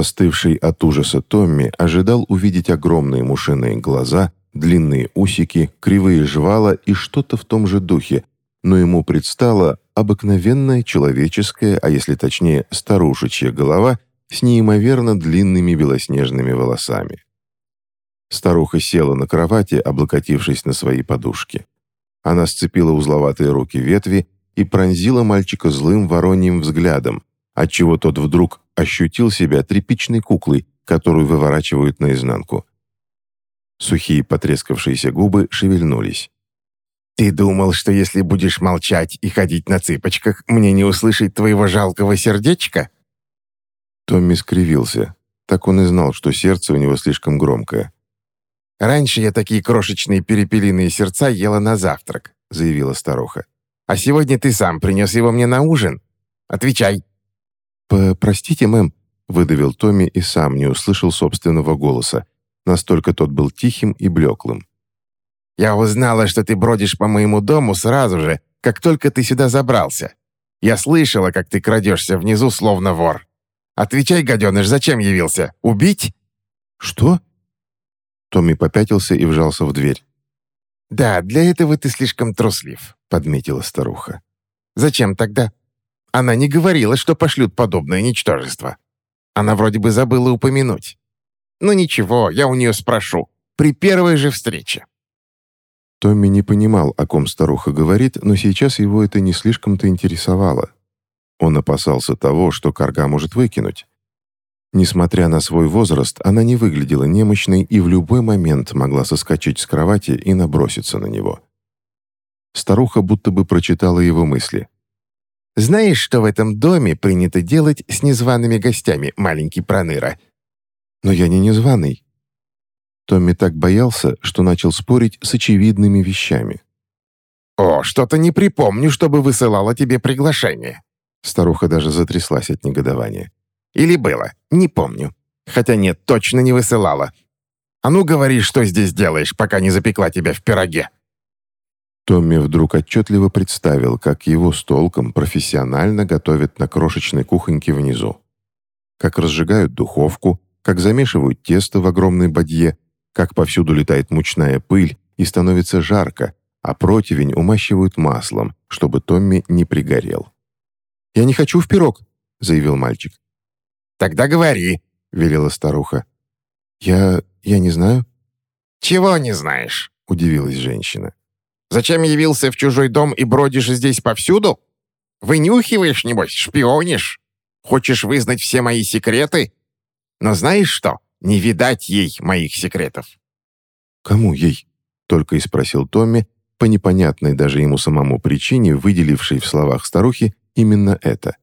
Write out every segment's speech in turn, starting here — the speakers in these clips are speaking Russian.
Застывший от ужаса Томми ожидал увидеть огромные мушиные глаза, длинные усики, кривые жвала и что-то в том же духе, но ему предстала обыкновенная человеческая, а если точнее старушечья голова с неимоверно длинными белоснежными волосами. Старуха села на кровати, облокотившись на свои подушки. Она сцепила узловатые руки ветви и пронзила мальчика злым вороньим взглядом, отчего тот вдруг ощутил себя тряпичной куклой, которую выворачивают наизнанку. Сухие потрескавшиеся губы шевельнулись. «Ты думал, что если будешь молчать и ходить на цыпочках, мне не услышать твоего жалкого сердечка?» Томми скривился. Так он и знал, что сердце у него слишком громкое. «Раньше я такие крошечные перепелиные сердца ела на завтрак», — заявила старуха. «А сегодня ты сам принес его мне на ужин. Отвечай». «Простите, мэм», — выдавил Томми и сам не услышал собственного голоса. Настолько тот был тихим и блеклым. «Я узнала, что ты бродишь по моему дому сразу же, как только ты сюда забрался. Я слышала, как ты крадешься внизу, словно вор. Отвечай, гаденыш, зачем явился? Убить?» «Что?» Томми попятился и вжался в дверь. «Да, для этого ты слишком труслив», — подметила старуха. «Зачем тогда? Она не говорила, что пошлют подобное ничтожество. Она вроде бы забыла упомянуть. Ну ничего, я у нее спрошу. При первой же встрече». Томми не понимал, о ком старуха говорит, но сейчас его это не слишком-то интересовало. Он опасался того, что Карга может выкинуть. Несмотря на свой возраст, она не выглядела немощной и в любой момент могла соскочить с кровати и наброситься на него. Старуха будто бы прочитала его мысли. «Знаешь, что в этом доме принято делать с незваными гостями, маленький проныра?» «Но я не незваный». Томми так боялся, что начал спорить с очевидными вещами. «О, что-то не припомню, чтобы высылала тебе приглашение». Старуха даже затряслась от негодования. «Или было, не помню. Хотя нет, точно не высылала. А ну говори, что здесь делаешь, пока не запекла тебя в пироге». Томми вдруг отчетливо представил, как его с толком профессионально готовят на крошечной кухоньке внизу. Как разжигают духовку, как замешивают тесто в огромной бадье, как повсюду летает мучная пыль и становится жарко, а противень умащивают маслом, чтобы Томми не пригорел. «Я не хочу в пирог», — заявил мальчик. «Тогда говори», — велела старуха. «Я... я не знаю». «Чего не знаешь?» — удивилась женщина. «Зачем явился в чужой дом и бродишь здесь повсюду? Вынюхиваешь, небось, шпионишь? Хочешь вызнать все мои секреты? Но знаешь что? Не видать ей моих секретов». «Кому ей?» — только и спросил Томми, по непонятной даже ему самому причине, выделившей в словах старухи именно это.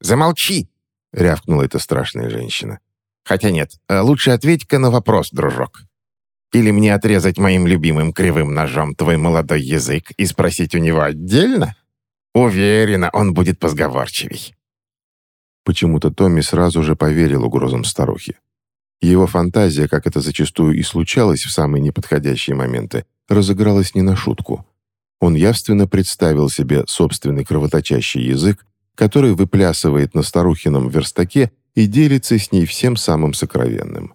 «Замолчи!» — рявкнула эта страшная женщина. «Хотя нет, э, лучше ответь-ка на вопрос, дружок. Или мне отрезать моим любимым кривым ножом твой молодой язык и спросить у него отдельно? Уверена, он будет позговорчивей». Почему-то Томми сразу же поверил угрозам старухи. Его фантазия, как это зачастую и случалось в самые неподходящие моменты, разыгралась не на шутку. Он явственно представил себе собственный кровоточащий язык, который выплясывает на старухином верстаке и делится с ней всем самым сокровенным.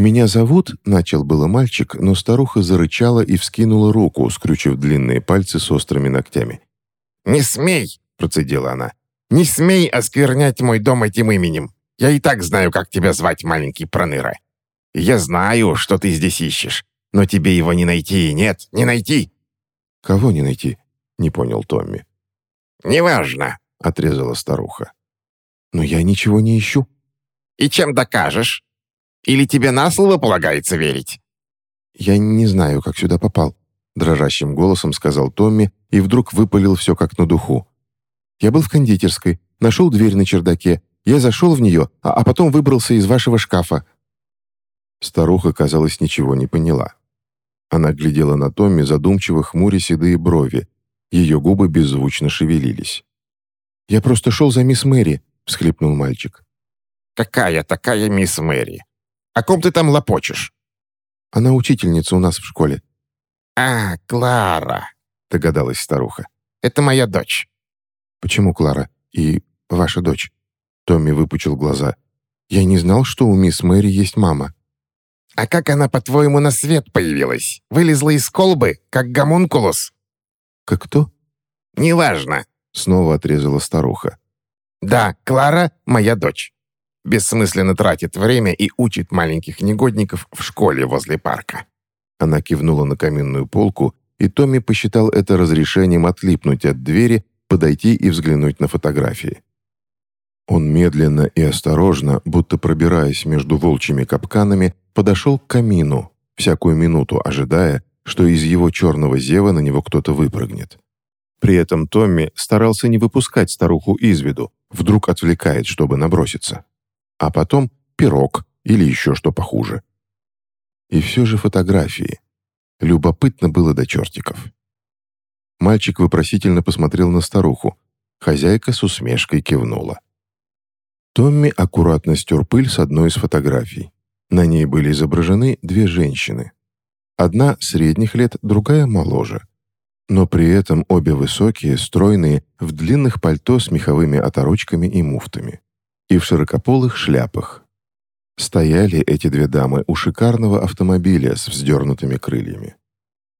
«Меня зовут», — начал было мальчик, но старуха зарычала и вскинула руку, скрючив длинные пальцы с острыми ногтями. «Не смей!» — процедила она. «Не смей осквернять мой дом этим именем. Я и так знаю, как тебя звать, маленький проныра. Я знаю, что ты здесь ищешь, но тебе его не найти, нет, не найти». «Кого не найти?» — не понял Томми. «Неважно», — отрезала старуха. «Но я ничего не ищу». «И чем докажешь? Или тебе на слово полагается верить?» «Я не знаю, как сюда попал», — дрожащим голосом сказал Томми и вдруг выпалил все как на духу. «Я был в кондитерской, нашел дверь на чердаке, я зашел в нее, а, а потом выбрался из вашего шкафа». Старуха, казалось, ничего не поняла. Она глядела на Томми, задумчиво хмуря седые брови. Ее губы беззвучно шевелились. «Я просто шел за мисс Мэри», — всхлипнул мальчик. «Какая такая мисс Мэри? О ком ты там лопочешь?» «Она учительница у нас в школе». «А, Клара», — догадалась старуха. «Это моя дочь». «Почему Клара? И ваша дочь?» Томми выпучил глаза. Я не знал, что у мисс Мэри есть мама». «А как она, по-твоему, на свет появилась? Вылезла из колбы, как гомункулус?» «Как кто?» «Неважно», — снова отрезала старуха. «Да, Клара — моя дочь. Бессмысленно тратит время и учит маленьких негодников в школе возле парка». Она кивнула на каминную полку, и Томми посчитал это разрешением отлипнуть от двери, подойти и взглянуть на фотографии. Он медленно и осторожно, будто пробираясь между волчьими капканами, подошел к камину, всякую минуту ожидая, что из его черного зева на него кто-то выпрыгнет. При этом Томми старался не выпускать старуху из виду, вдруг отвлекает, чтобы наброситься. А потом пирог или еще что похуже. И все же фотографии. Любопытно было до чертиков. Мальчик вопросительно посмотрел на старуху. Хозяйка с усмешкой кивнула. Томми аккуратно стер пыль с одной из фотографий. На ней были изображены две женщины. Одна средних лет, другая моложе но при этом обе высокие, стройные, в длинных пальто с меховыми оторочками и муфтами. И в широкополых шляпах. Стояли эти две дамы у шикарного автомобиля с вздернутыми крыльями.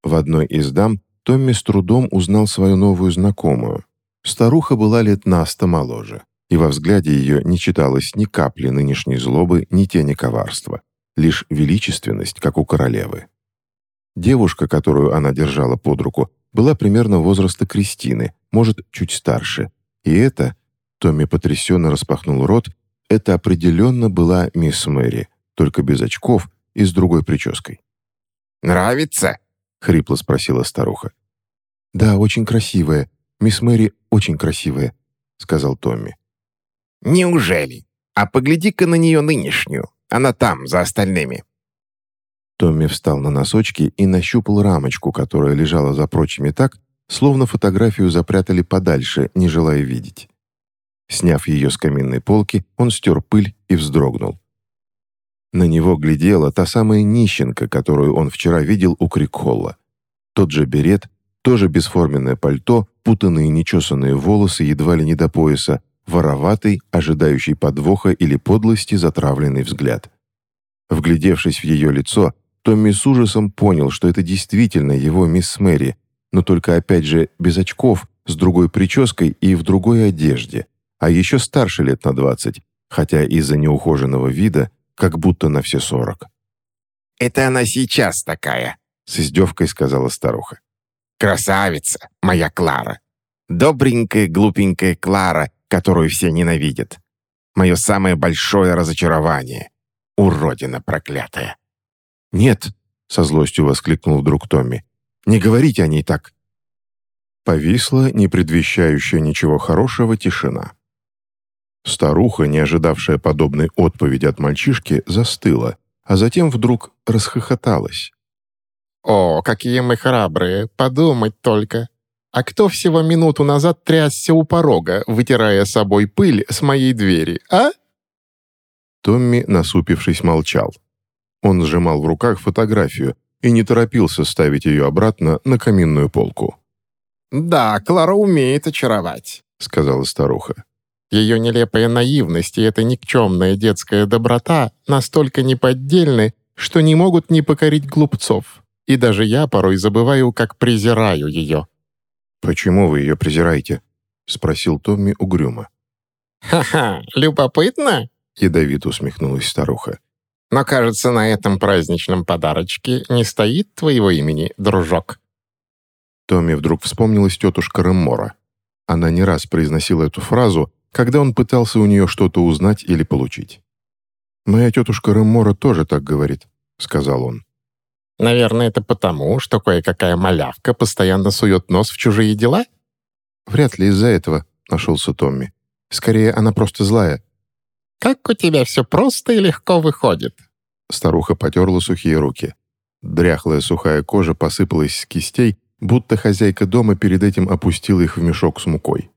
В одной из дам Томми с трудом узнал свою новую знакомую. Старуха была лет на сто моложе, и во взгляде ее не читалось ни капли нынешней злобы, ни тени коварства, лишь величественность, как у королевы. Девушка, которую она держала под руку, была примерно возраста Кристины, может, чуть старше. И это, Томми потрясенно распахнул рот, это определенно была мисс Мэри, только без очков и с другой прической. «Нравится?» — хрипло спросила старуха. «Да, очень красивая. Мисс Мэри очень красивая», — сказал Томми. «Неужели? А погляди-ка на нее нынешнюю. Она там, за остальными». Томми встал на носочки и нащупал рамочку, которая лежала за прочими так, словно фотографию запрятали подальше, не желая видеть. Сняв ее с каминной полки, он стер пыль и вздрогнул. На него глядела та самая нищенка, которую он вчера видел у Крикхолла. Тот же берет, тоже бесформенное пальто, путанные нечесанные волосы едва ли не до пояса, вороватый, ожидающий подвоха или подлости затравленный взгляд. Вглядевшись в ее лицо, Томми с ужасом понял, что это действительно его мисс Мэри, но только опять же без очков, с другой прической и в другой одежде, а еще старше лет на двадцать, хотя из-за неухоженного вида, как будто на все сорок. «Это она сейчас такая», — с издевкой сказала старуха. «Красавица, моя Клара. Добренькая, глупенькая Клара, которую все ненавидят. Мое самое большое разочарование. Уродина проклятая». «Нет!» — со злостью воскликнул вдруг Томми. «Не говорите о ней так!» Повисла, не предвещающая ничего хорошего, тишина. Старуха, не ожидавшая подобной отповеди от мальчишки, застыла, а затем вдруг расхохоталась. «О, какие мы храбрые! Подумать только! А кто всего минуту назад трясся у порога, вытирая собой пыль с моей двери, а?» Томми, насупившись, молчал. Он сжимал в руках фотографию и не торопился ставить ее обратно на каминную полку. «Да, Клара умеет очаровать», — сказала старуха. «Ее нелепая наивность и эта никчемная детская доброта настолько неподдельны, что не могут не покорить глупцов. И даже я порой забываю, как презираю ее». «Почему вы ее презираете?» — спросил Томми угрюмо. «Ха-ха, любопытно?» — ядовито усмехнулась старуха. Но, кажется, на этом праздничном подарочке не стоит твоего имени, дружок». Томми вдруг вспомнилась тетушка Реммора. Она не раз произносила эту фразу, когда он пытался у нее что-то узнать или получить. «Моя тетушка Реммора тоже так говорит», — сказал он. «Наверное, это потому, что кое-какая малявка постоянно сует нос в чужие дела?» «Вряд ли из-за этого», — нашелся Томми. «Скорее, она просто злая. «Как у тебя все просто и легко выходит!» Старуха потерла сухие руки. Дряхлая сухая кожа посыпалась с кистей, будто хозяйка дома перед этим опустила их в мешок с мукой.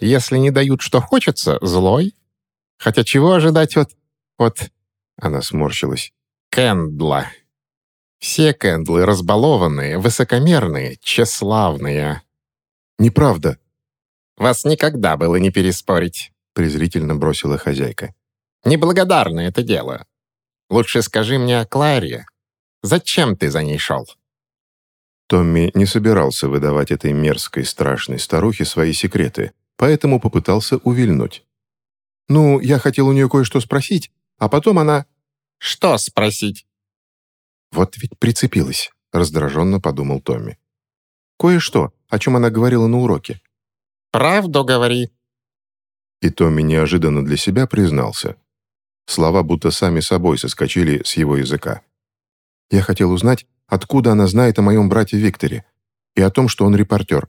«Если не дают, что хочется, злой. Хотя чего ожидать от... от...» Она сморщилась. «Кэндла. Все кэндлы разбалованные, высокомерные, тщеславные». «Неправда». «Вас никогда было не переспорить» презрительно бросила хозяйка. Неблагодарное это дело. Лучше скажи мне о Кларе. Зачем ты за ней шел?» Томми не собирался выдавать этой мерзкой, страшной старухе свои секреты, поэтому попытался увильнуть. «Ну, я хотел у нее кое-что спросить, а потом она...» «Что спросить?» «Вот ведь прицепилась», — раздраженно подумал Томми. «Кое-что, о чем она говорила на уроке». «Правду говори». И Томми неожиданно для себя признался. Слова будто сами собой соскочили с его языка. «Я хотел узнать, откуда она знает о моем брате Викторе и о том, что он репортер».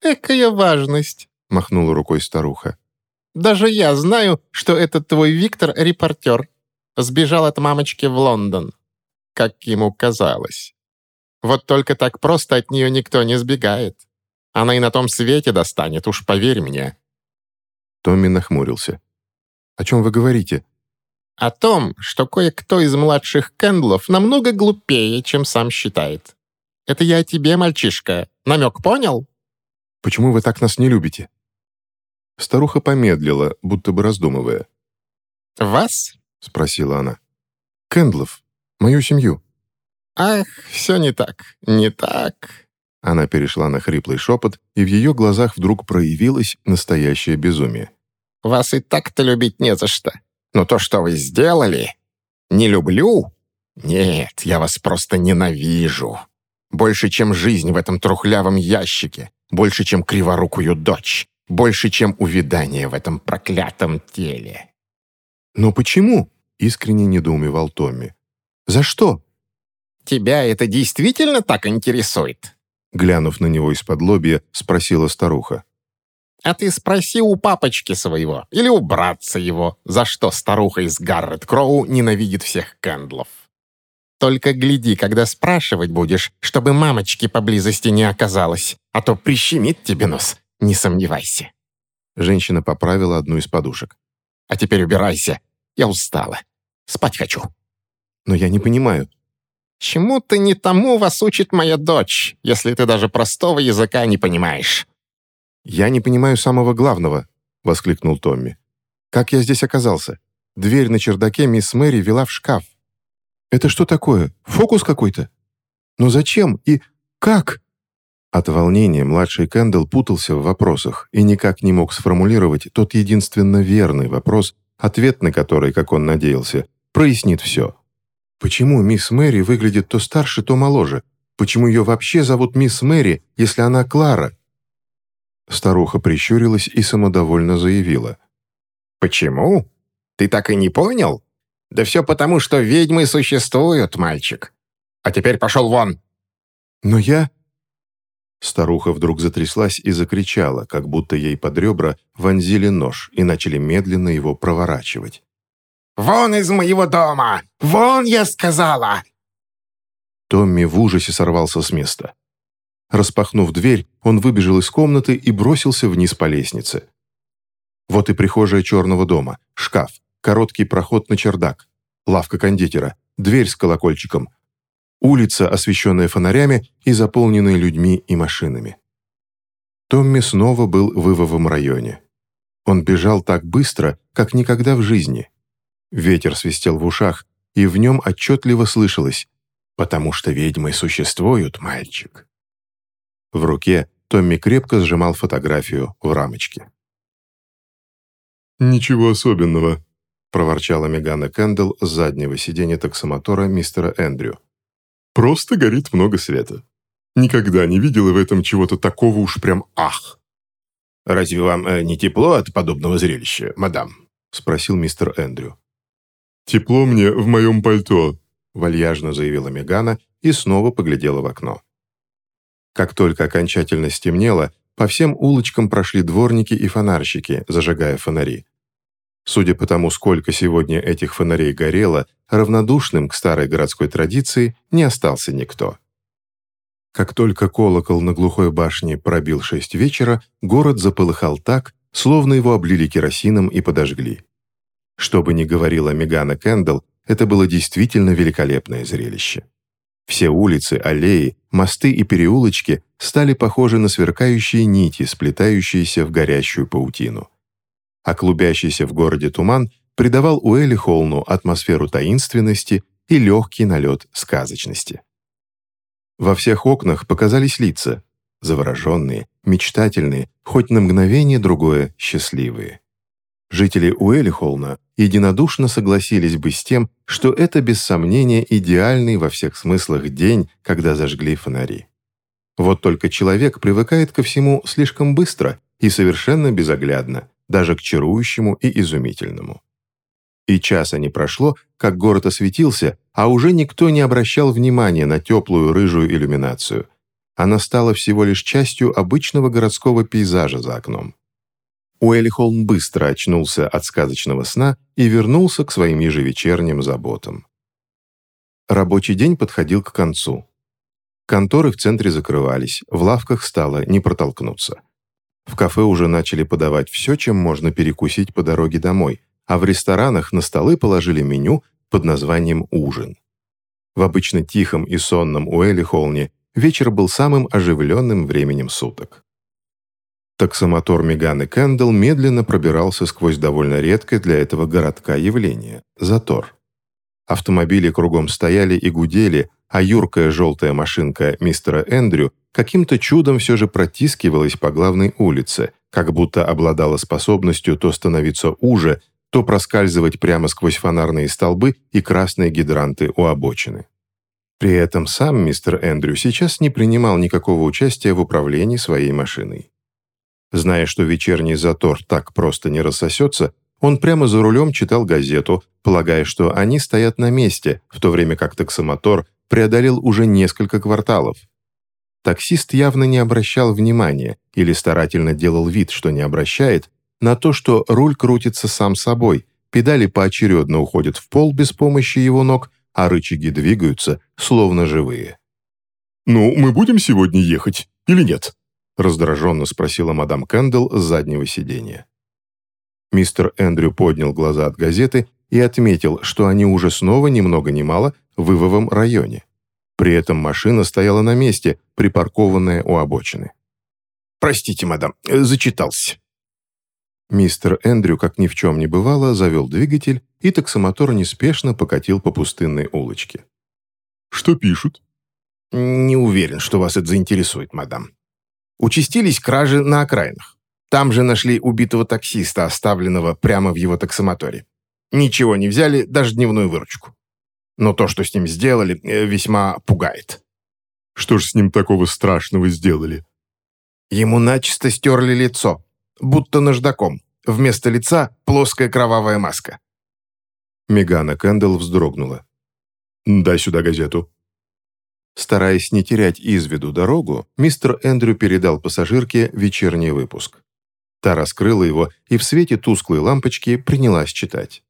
«Экая важность», — махнула рукой старуха. «Даже я знаю, что этот твой Виктор — репортер. Сбежал от мамочки в Лондон, как ему казалось. Вот только так просто от нее никто не сбегает. Она и на том свете достанет, уж поверь мне». Томми нахмурился. «О чем вы говорите?» О том, что кое-кто из младших Кэндлов намного глупее, чем сам считает. Это я о тебе, мальчишка. Намек понял? Почему вы так нас не любите?» Старуха помедлила, будто бы раздумывая. «Вас?» — спросила она. «Кэндлов, мою семью». «Ах, все не так, не так». Она перешла на хриплый шепот, и в ее глазах вдруг проявилось настоящее безумие. «Вас и так-то любить не за что. Но то, что вы сделали, не люблю. Нет, я вас просто ненавижу. Больше, чем жизнь в этом трухлявом ящике. Больше, чем криворукую дочь. Больше, чем увядание в этом проклятом теле. «Но почему?» — искренне недоумевал Томми. «За что?» «Тебя это действительно так интересует?» Глянув на него из-под лобья, спросила старуха. А ты спроси у папочки своего или у братца его, за что старуха из Гаррет Кроу ненавидит всех Кэндлов. Только гляди, когда спрашивать будешь, чтобы мамочки поблизости не оказалось, а то прищемит тебе нос, не сомневайся». Женщина поправила одну из подушек. «А теперь убирайся, я устала. Спать хочу». «Но я не понимаю». «Чему-то не тому вас учит моя дочь, если ты даже простого языка не понимаешь». «Я не понимаю самого главного», — воскликнул Томми. «Как я здесь оказался? Дверь на чердаке мисс Мэри вела в шкаф. Это что такое? Фокус какой-то? Но зачем и как?» От волнения младший Кэндалл путался в вопросах и никак не мог сформулировать тот единственно верный вопрос, ответ на который, как он надеялся, прояснит все. Почему мисс Мэри выглядит то старше, то моложе? Почему ее вообще зовут мисс Мэри, если она Клара? Старуха прищурилась и самодовольно заявила. «Почему? Ты так и не понял? Да все потому, что ведьмы существуют, мальчик. А теперь пошел вон!» «Но я...» Старуха вдруг затряслась и закричала, как будто ей под ребра вонзили нож и начали медленно его проворачивать. «Вон из моего дома! Вон, я сказала!» Томми в ужасе сорвался с места. Распахнув дверь, он выбежал из комнаты и бросился вниз по лестнице. Вот и прихожая черного дома, шкаф, короткий проход на чердак, лавка кондитера, дверь с колокольчиком, улица, освещенная фонарями и заполненная людьми и машинами. Томми снова был в Ивовом районе. Он бежал так быстро, как никогда в жизни. Ветер свистел в ушах, и в нем отчетливо слышалось «Потому что ведьмы существуют, мальчик». В руке Томми крепко сжимал фотографию в рамочке. «Ничего особенного», — проворчала Мегана Кэндл с заднего сиденья таксомотора мистера Эндрю. «Просто горит много света. Никогда не видела в этом чего-то такого уж прям ах». «Разве вам э, не тепло от подобного зрелища, мадам?» — спросил мистер Эндрю. «Тепло мне в моем пальто», — вальяжно заявила Мегана и снова поглядела в окно. Как только окончательно стемнело, по всем улочкам прошли дворники и фонарщики, зажигая фонари. Судя по тому, сколько сегодня этих фонарей горело, равнодушным к старой городской традиции не остался никто. Как только колокол на глухой башне пробил шесть вечера, город заполыхал так, словно его облили керосином и подожгли. Что бы ни говорила Мегана Кэндалл, это было действительно великолепное зрелище. Все улицы, аллеи, мосты и переулочки стали похожи на сверкающие нити, сплетающиеся в горящую паутину. А клубящийся в городе туман придавал Уэлли Холну атмосферу таинственности и легкий налет сказочности. Во всех окнах показались лица, завороженные, мечтательные, хоть на мгновение другое счастливые. Жители Уэллихолна единодушно согласились бы с тем, что это без сомнения идеальный во всех смыслах день, когда зажгли фонари. Вот только человек привыкает ко всему слишком быстро и совершенно безоглядно, даже к чарующему и изумительному. И часа не прошло, как город осветился, а уже никто не обращал внимания на теплую рыжую иллюминацию. Она стала всего лишь частью обычного городского пейзажа за окном. Уэлли Холм быстро очнулся от сказочного сна и вернулся к своим ежевечерним заботам. Рабочий день подходил к концу. Конторы в центре закрывались, в лавках стало не протолкнуться. В кафе уже начали подавать все, чем можно перекусить по дороге домой, а в ресторанах на столы положили меню под названием «Ужин». В обычно тихом и сонном Уэлли-Холне вечер был самым оживленным временем суток. Таксомотор Меганы Кэндалл медленно пробирался сквозь довольно редкое для этого городка явление – затор. Автомобили кругом стояли и гудели, а юркая желтая машинка мистера Эндрю каким-то чудом все же протискивалась по главной улице, как будто обладала способностью то становиться уже, то проскальзывать прямо сквозь фонарные столбы и красные гидранты у обочины. При этом сам мистер Эндрю сейчас не принимал никакого участия в управлении своей машиной. Зная, что вечерний затор так просто не рассосется, он прямо за рулем читал газету, полагая, что они стоят на месте, в то время как таксомотор преодолел уже несколько кварталов. Таксист явно не обращал внимания или старательно делал вид, что не обращает, на то, что руль крутится сам собой, педали поочередно уходят в пол без помощи его ног, а рычаги двигаются, словно живые. «Ну, мы будем сегодня ехать или нет?» раздраженно спросила мадам Кэндалл с заднего сиденья. Мистер Эндрю поднял глаза от газеты и отметил, что они уже снова ни много ни мало в Ивовом районе. При этом машина стояла на месте, припаркованная у обочины. «Простите, мадам, зачитался», Мистер Эндрю, как ни в чем не бывало, завел двигатель, и таксомотор неспешно покатил по пустынной улочке. «Что пишут?» «Не уверен, что вас это заинтересует, мадам. Участились кражи на окраинах. Там же нашли убитого таксиста, оставленного прямо в его таксомоторе. Ничего не взяли, даже дневную выручку. Но то, что с ним сделали, э, весьма пугает». «Что ж с ним такого страшного сделали?» «Ему начисто стерли лицо, будто наждаком. Вместо лица плоская кровавая маска. Мегана Кэндалл вздрогнула. «Дай сюда газету». Стараясь не терять из виду дорогу, мистер Эндрю передал пассажирке вечерний выпуск. Та раскрыла его и в свете тусклой лампочки принялась читать.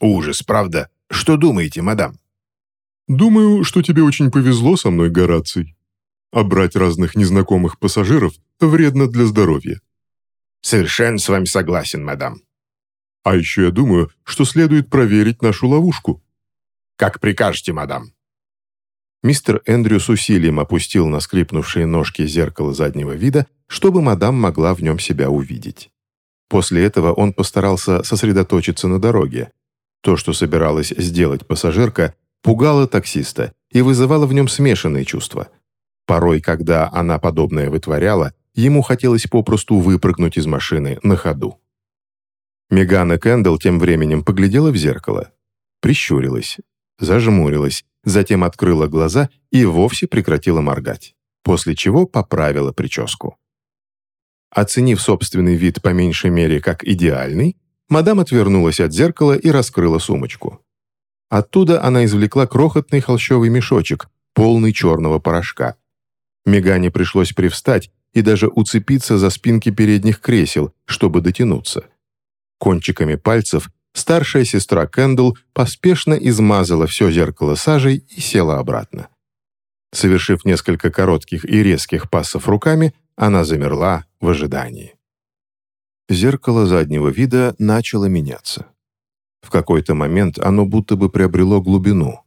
«Ужас, правда? Что думаете, мадам?» «Думаю, что тебе очень повезло со мной, Гораций. А брать разных незнакомых пассажиров вредно для здоровья. «Совершенно с вами согласен, мадам». «А еще я думаю, что следует проверить нашу ловушку». «Как прикажете, мадам». Мистер Эндрю с усилием опустил на скрипнувшие ножки зеркало заднего вида, чтобы мадам могла в нем себя увидеть. После этого он постарался сосредоточиться на дороге. То, что собиралась сделать пассажирка, пугало таксиста и вызывало в нем смешанные чувства. Порой, когда она подобное вытворяла, ему хотелось попросту выпрыгнуть из машины на ходу. Мегана Кэндалл тем временем поглядела в зеркало, прищурилась, зажмурилась, затем открыла глаза и вовсе прекратила моргать, после чего поправила прическу. Оценив собственный вид по меньшей мере как идеальный, мадам отвернулась от зеркала и раскрыла сумочку. Оттуда она извлекла крохотный холщовый мешочек, полный черного порошка. Мегане пришлось привстать и даже уцепиться за спинки передних кресел, чтобы дотянуться. Кончиками пальцев старшая сестра Кэндл поспешно измазала все зеркало сажей и села обратно. Совершив несколько коротких и резких пассов руками, она замерла в ожидании. Зеркало заднего вида начало меняться. В какой-то момент оно будто бы приобрело глубину.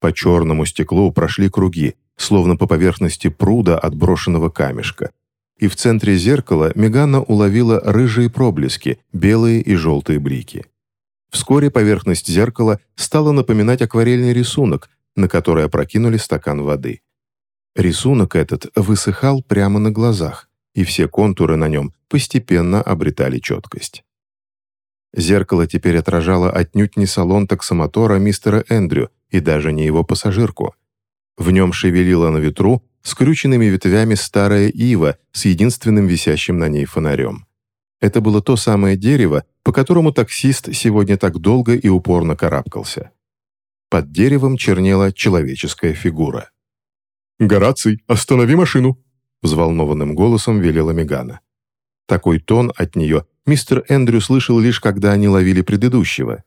По черному стеклу прошли круги, словно по поверхности пруда отброшенного камешка, и в центре зеркала Мегана уловила рыжие проблески, белые и желтые блики. Вскоре поверхность зеркала стала напоминать акварельный рисунок, на который опрокинули стакан воды. Рисунок этот высыхал прямо на глазах, и все контуры на нем постепенно обретали четкость. Зеркало теперь отражало отнюдь не салон таксомотора мистера Эндрю и даже не его пассажирку. В нем шевелила на ветру скрюченными ветвями старая ива с единственным висящим на ней фонарем. Это было то самое дерево, по которому таксист сегодня так долго и упорно карабкался. Под деревом чернела человеческая фигура. «Гораций, останови машину!» Взволнованным голосом велела Мегана. Такой тон от нее мистер Эндрю слышал лишь когда они ловили предыдущего.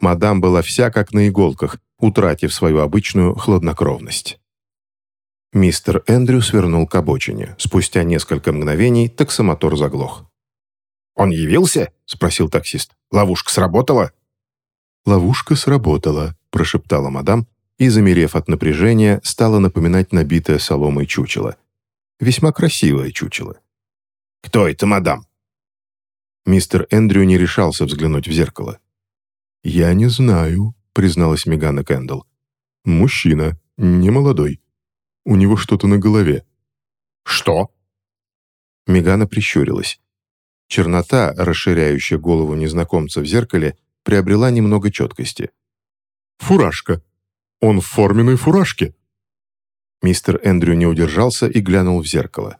Мадам была вся как на иголках, утратив свою обычную хладнокровность. Мистер Эндрю свернул к обочине. Спустя несколько мгновений таксомотор заглох. «Он явился?» — спросил таксист. «Ловушка сработала?» «Ловушка сработала», — прошептала мадам, и, замерев от напряжения, стала напоминать набитое соломой чучело. Весьма красивое чучело. «Кто это, мадам?» Мистер Эндрю не решался взглянуть в зеркало. «Я не знаю», — призналась Мегана Кэндалл. «Мужчина, не молодой. У него что-то на голове». «Что?» Мегана прищурилась. Чернота, расширяющая голову незнакомца в зеркале, приобрела немного четкости. «Фуражка. Он в форменной фуражке». Мистер Эндрю не удержался и глянул в зеркало.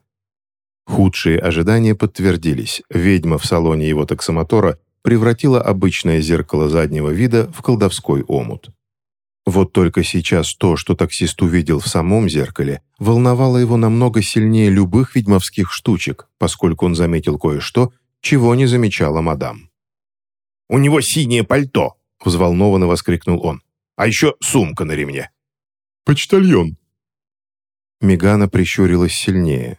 Худшие ожидания подтвердились. Ведьма в салоне его таксомотора превратила обычное зеркало заднего вида в колдовской омут. Вот только сейчас то, что таксист увидел в самом зеркале, волновало его намного сильнее любых ведьмовских штучек, поскольку он заметил кое-что, чего не замечала мадам. «У него синее пальто!» — взволнованно воскликнул он. «А еще сумка на ремне!» «Почтальон!» Мегана прищурилась сильнее.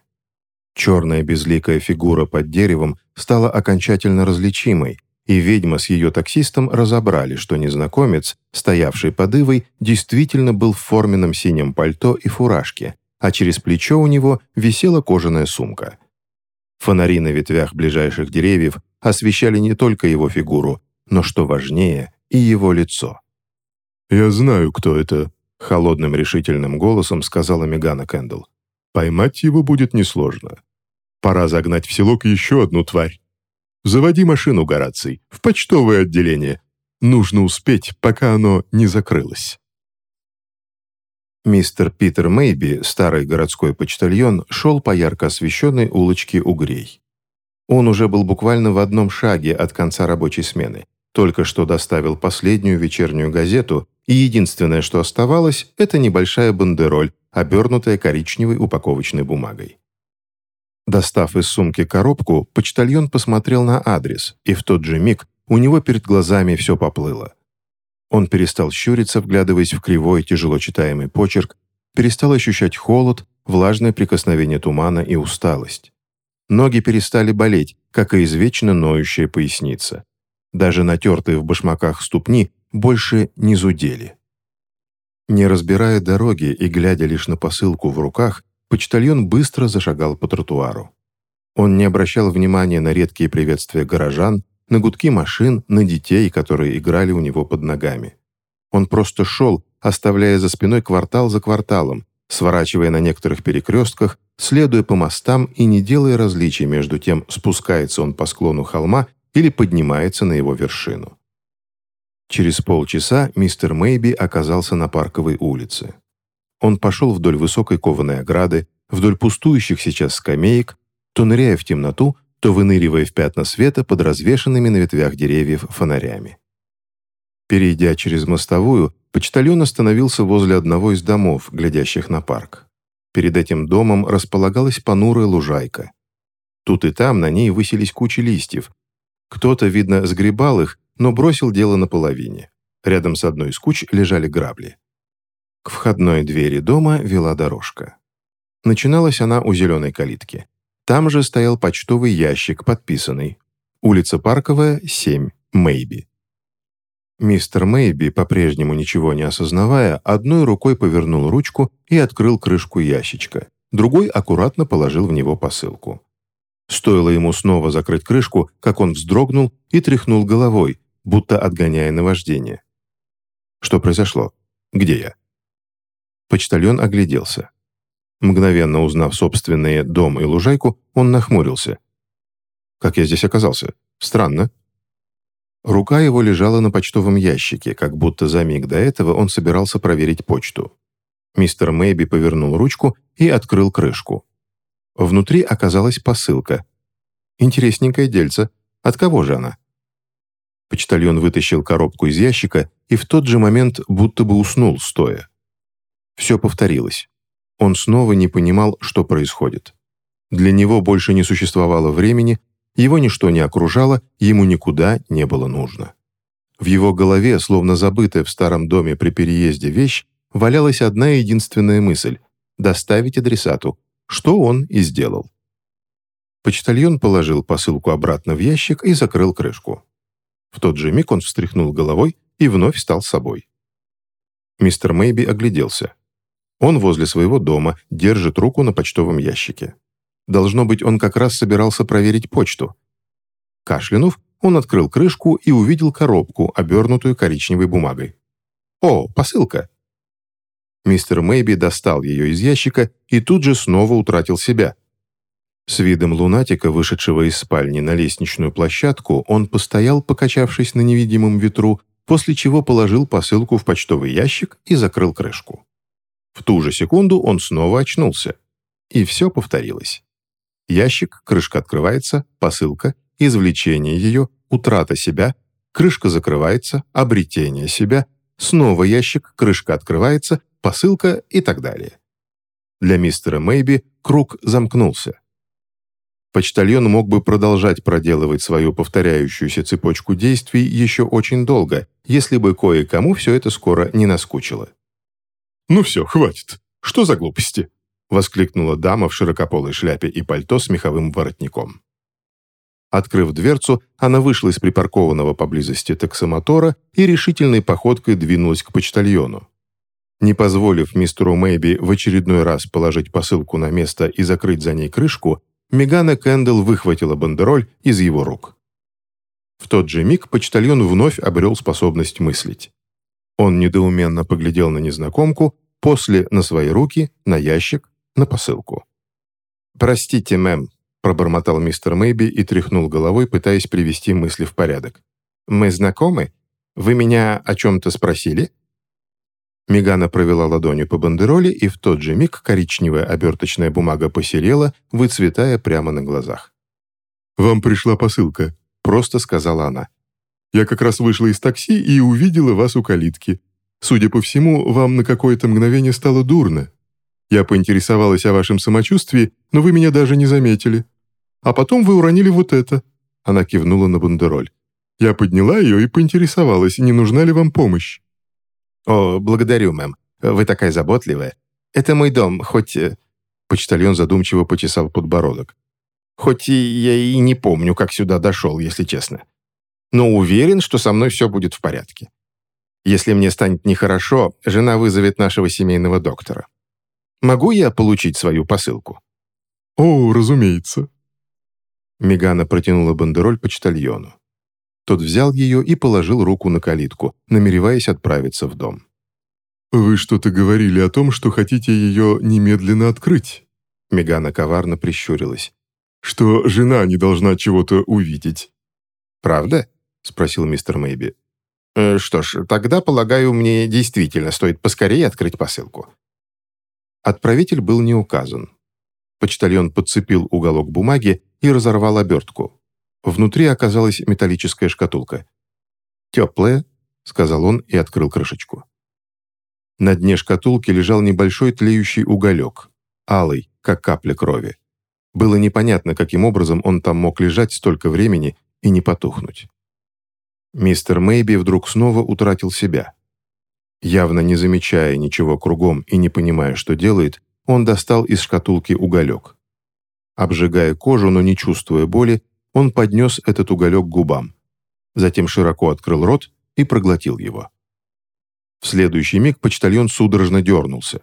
Черная безликая фигура под деревом стала окончательно различимой, и ведьма с ее таксистом разобрали, что незнакомец, стоявший под Ивой, действительно был в форменном синем пальто и фуражке, а через плечо у него висела кожаная сумка. Фонари на ветвях ближайших деревьев освещали не только его фигуру, но, что важнее, и его лицо. «Я знаю, кто это», — холодным решительным голосом сказала Мегана Кэндл. «Поймать его будет несложно. Пора загнать в селок еще одну тварь. Заводи машину, Гораций, в почтовое отделение. Нужно успеть, пока оно не закрылось». Мистер Питер Мэйби, старый городской почтальон, шел по ярко освещенной улочке Угрей. Он уже был буквально в одном шаге от конца рабочей смены. Только что доставил последнюю вечернюю газету, и единственное, что оставалось, это небольшая бандероль, обернутая коричневой упаковочной бумагой. Достав из сумки коробку, почтальон посмотрел на адрес, и в тот же миг у него перед глазами все поплыло. Он перестал щуриться, вглядываясь в кривой, тяжело читаемый почерк, перестал ощущать холод, влажное прикосновение тумана и усталость. Ноги перестали болеть, как и извечно ноющая поясница. Даже натертые в башмаках ступни больше не зудели. Не разбирая дороги и глядя лишь на посылку в руках, почтальон быстро зашагал по тротуару. Он не обращал внимания на редкие приветствия горожан, на гудки машин, на детей, которые играли у него под ногами. Он просто шел, оставляя за спиной квартал за кварталом, сворачивая на некоторых перекрестках, следуя по мостам и не делая различий между тем, спускается он по склону холма или поднимается на его вершину. Через полчаса мистер Мэйби оказался на парковой улице. Он пошел вдоль высокой кованой ограды, вдоль пустующих сейчас скамеек, то ныряя в темноту, то выныривая в пятна света под развешанными на ветвях деревьев фонарями. Перейдя через мостовую, почтальон остановился возле одного из домов, глядящих на парк. Перед этим домом располагалась понурая лужайка. Тут и там на ней высились кучи листьев. Кто-то, видно, сгребал их, но бросил дело наполовине. Рядом с одной из куч лежали грабли. К входной двери дома вела дорожка. Начиналась она у зеленой калитки. Там же стоял почтовый ящик, подписанный. Улица Парковая, 7, Мэйби. Мистер Мэйби, по-прежнему ничего не осознавая, одной рукой повернул ручку и открыл крышку ящичка, другой аккуратно положил в него посылку. Стоило ему снова закрыть крышку, как он вздрогнул и тряхнул головой, будто отгоняя наваждение. Что произошло? Где я? Почтальон огляделся. Мгновенно узнав собственные дом и лужайку, он нахмурился. «Как я здесь оказался? Странно». Рука его лежала на почтовом ящике, как будто за миг до этого он собирался проверить почту. Мистер Мэйби повернул ручку и открыл крышку. Внутри оказалась посылка. Интересненькое дельце. От кого же она? Почтальон вытащил коробку из ящика и в тот же момент будто бы уснул, стоя. Все повторилось. Он снова не понимал, что происходит. Для него больше не существовало времени, его ничто не окружало, ему никуда не было нужно. В его голове, словно забытая в старом доме при переезде вещь, валялась одна единственная мысль – доставить адресату, что он и сделал. Почтальон положил посылку обратно в ящик и закрыл крышку. В тот же миг он встряхнул головой и вновь стал собой. Мистер Мэйби огляделся. Он возле своего дома, держит руку на почтовом ящике. Должно быть, он как раз собирался проверить почту. Кашлянув, он открыл крышку и увидел коробку, обернутую коричневой бумагой. «О, посылка!» Мистер Мэйби достал ее из ящика и тут же снова утратил себя. С видом лунатика, вышедшего из спальни на лестничную площадку, он постоял, покачавшись на невидимом ветру, после чего положил посылку в почтовый ящик и закрыл крышку. В ту же секунду он снова очнулся. И все повторилось. Ящик, крышка открывается, посылка, извлечение ее, утрата себя, крышка закрывается, обретение себя, снова ящик, крышка открывается, посылка и так далее. Для мистера Мэйби круг замкнулся. Почтальон мог бы продолжать проделывать свою повторяющуюся цепочку действий еще очень долго, если бы кое-кому все это скоро не наскучило. «Ну все, хватит. Что за глупости?» — воскликнула дама в широкополой шляпе и пальто с меховым воротником. Открыв дверцу, она вышла из припаркованного поблизости таксомотора и решительной походкой двинулась к почтальону. Не позволив мистеру Мэйби в очередной раз положить посылку на место и закрыть за ней крышку, Мегана Кэндл выхватила бандероль из его рук. В тот же миг почтальон вновь обрел способность мыслить. Он недоуменно поглядел на незнакомку, после на свои руки, на ящик, на посылку. «Простите, мэм», — пробормотал мистер Мэйби и тряхнул головой, пытаясь привести мысли в порядок. «Мы знакомы? Вы меня о чем-то спросили?» Мегана провела ладонью по бандероли, и в тот же миг коричневая оберточная бумага посерела, выцветая прямо на глазах. «Вам пришла посылка», — просто сказала она. «Я как раз вышла из такси и увидела вас у калитки. Судя по всему, вам на какое-то мгновение стало дурно. Я поинтересовалась о вашем самочувствии, но вы меня даже не заметили. А потом вы уронили вот это». Она кивнула на бандероль. Я подняла ее и поинтересовалась, не нужна ли вам помощь. «О, благодарю, мэм. Вы такая заботливая. Это мой дом, хоть...» э, Почтальон задумчиво почесал подбородок. «Хоть и я и не помню, как сюда дошел, если честно. Но уверен, что со мной все будет в порядке. Если мне станет нехорошо, жена вызовет нашего семейного доктора. Могу я получить свою посылку?» «О, разумеется». Мегана протянула бандероль почтальону. Тот взял ее и положил руку на калитку, намереваясь отправиться в дом. «Вы что-то говорили о том, что хотите ее немедленно открыть?» Мегана коварно прищурилась. «Что жена не должна чего-то увидеть». «Правда?» — спросил мистер Мэйби. «Э, «Что ж, тогда, полагаю, мне действительно стоит поскорее открыть посылку». Отправитель был не указан. Почтальон подцепил уголок бумаги и разорвал обертку. Внутри оказалась металлическая шкатулка. «Теплая», — сказал он и открыл крышечку. На дне шкатулки лежал небольшой тлеющий уголек, алый, как капля крови. Было непонятно, каким образом он там мог лежать столько времени и не потухнуть. Мистер Мэйби вдруг снова утратил себя. Явно не замечая ничего кругом и не понимая, что делает, он достал из шкатулки уголек. Обжигая кожу, но не чувствуя боли, он поднес этот уголек к губам. Затем широко открыл рот и проглотил его. В следующий миг почтальон судорожно дернулся.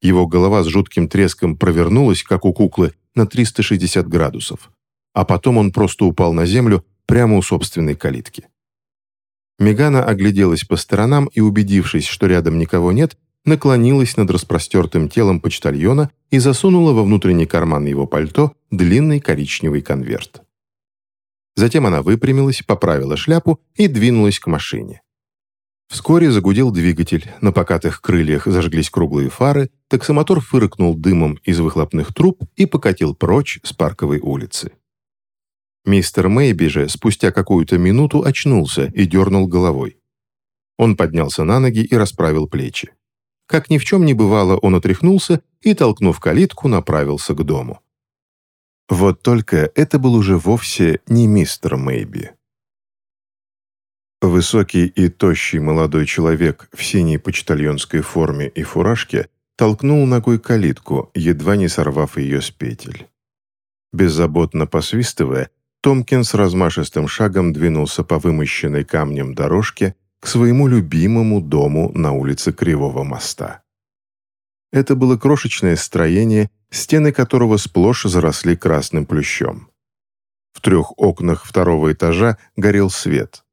Его голова с жутким треском провернулась, как у куклы, на 360 градусов. А потом он просто упал на землю прямо у собственной калитки. Мегана огляделась по сторонам и, убедившись, что рядом никого нет, наклонилась над распростертым телом почтальона и засунула во внутренний карман его пальто длинный коричневый конверт. Затем она выпрямилась, поправила шляпу и двинулась к машине. Вскоре загудел двигатель, на покатых крыльях зажглись круглые фары, таксомотор фыркнул дымом из выхлопных труб и покатил прочь с парковой улицы. Мистер Мэйби же спустя какую-то минуту очнулся и дернул головой. Он поднялся на ноги и расправил плечи. Как ни в чем не бывало, он отряхнулся и, толкнув калитку, направился к дому. Вот только это был уже вовсе не мистер Мэйби. Высокий и тощий молодой человек в синей почтальонской форме и фуражке толкнул ногой калитку, едва не сорвав ее с петель. Беззаботно посвистывая, Томкинс размашистым шагом двинулся по вымощенной камнем дорожке к своему любимому дому на улице Кривого моста. Это было крошечное строение, стены которого сплошь заросли красным плющом. В трех окнах второго этажа горел свет.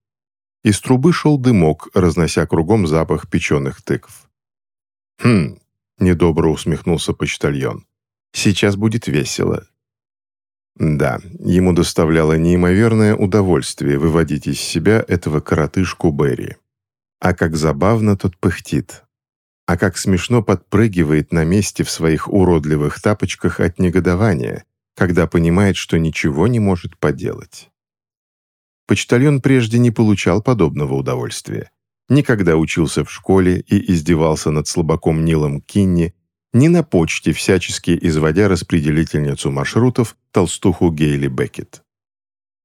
Из трубы шел дымок, разнося кругом запах печеных тыкв. «Хм», — недобро усмехнулся почтальон, — «сейчас будет весело». Да, ему доставляло неимоверное удовольствие выводить из себя этого коротышку Берри. А как забавно тот пыхтит. А как смешно подпрыгивает на месте в своих уродливых тапочках от негодования, когда понимает, что ничего не может поделать. Почтальон прежде не получал подобного удовольствия. Никогда учился в школе и издевался над слабаком Нилом Кинни, ни на почте, всячески изводя распределительницу маршрутов толстуху Гейли Беккет.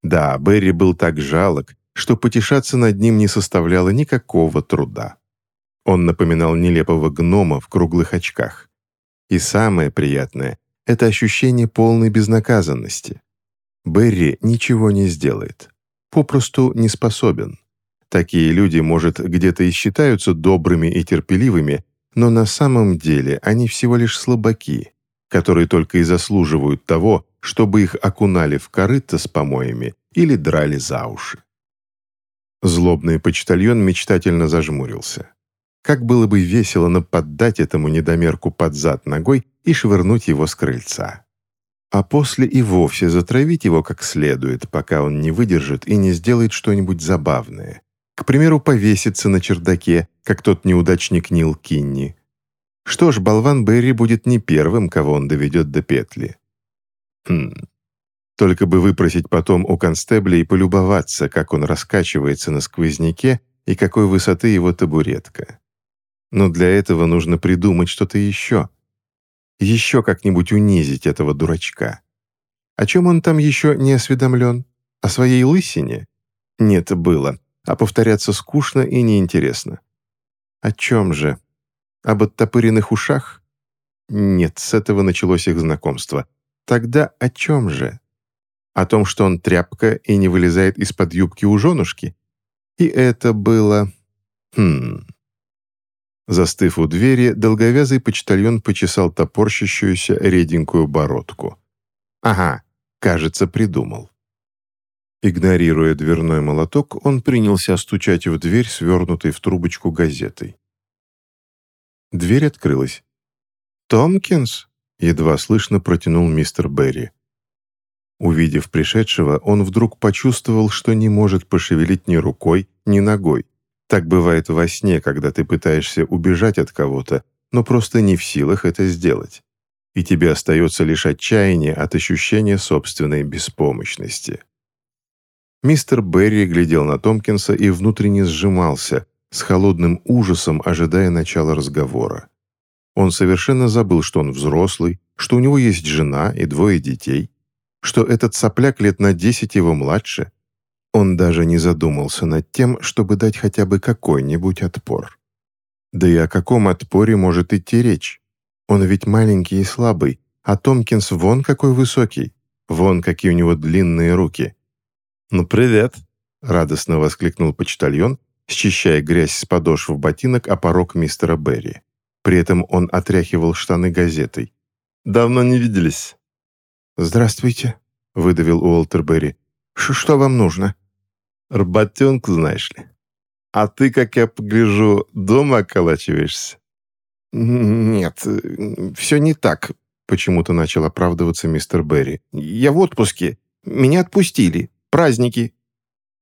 Да, Берри был так жалок, что потешаться над ним не составляло никакого труда. Он напоминал нелепого гнома в круглых очках. И самое приятное — это ощущение полной безнаказанности. Берри ничего не сделает. Попросту не способен. Такие люди, может, где-то и считаются добрыми и терпеливыми, но на самом деле они всего лишь слабаки, которые только и заслуживают того, чтобы их окунали в корыто с помоями или драли за уши. Злобный почтальон мечтательно зажмурился. Как было бы весело наподдать этому недомерку под зад ногой и швырнуть его с крыльца. А после и вовсе затравить его как следует, пока он не выдержит и не сделает что-нибудь забавное. К примеру, повеситься на чердаке, как тот неудачник Нил Кинни. Что ж, болван Берри будет не первым, кого он доведет до петли. Хм, только бы выпросить потом у констебля и полюбоваться, как он раскачивается на сквозняке и какой высоты его табуретка. Но для этого нужно придумать что-то еще. Еще как-нибудь унизить этого дурачка. О чем он там еще не осведомлен? О своей лысине? Нет, было. А повторяться скучно и неинтересно. О чем же? Об оттопыренных ушах? Нет, с этого началось их знакомство. Тогда о чем же? О том, что он тряпка и не вылезает из-под юбки у женушки? И это было... Хм... Застыв у двери, долговязый почтальон почесал топорщащуюся реденькую бородку. «Ага, кажется, придумал». Игнорируя дверной молоток, он принялся стучать в дверь, свернутой в трубочку газетой. Дверь открылась. «Томкинс?» — едва слышно протянул мистер Берри. Увидев пришедшего, он вдруг почувствовал, что не может пошевелить ни рукой, ни ногой. Так бывает во сне, когда ты пытаешься убежать от кого-то, но просто не в силах это сделать. И тебе остается лишь отчаяние от ощущения собственной беспомощности. Мистер Берри глядел на Томпкинса и внутренне сжимался, с холодным ужасом ожидая начала разговора. Он совершенно забыл, что он взрослый, что у него есть жена и двое детей, что этот сопляк лет на десять его младше. Он даже не задумался над тем, чтобы дать хотя бы какой-нибудь отпор. Да и о каком отпоре может идти речь? Он ведь маленький и слабый, а Томкинс вон какой высокий, вон какие у него длинные руки. «Ну, привет!» — радостно воскликнул почтальон, счищая грязь с подошв ботинок о порог мистера Берри. При этом он отряхивал штаны газетой. «Давно не виделись». «Здравствуйте», — выдавил Уолтер Берри. «Что вам нужно?» «Работенку, знаешь ли». «А ты, как я погляжу, дома околачиваешься?» «Нет, все не так», — почему-то начал оправдываться мистер Берри. «Я в отпуске. Меня отпустили. Праздники».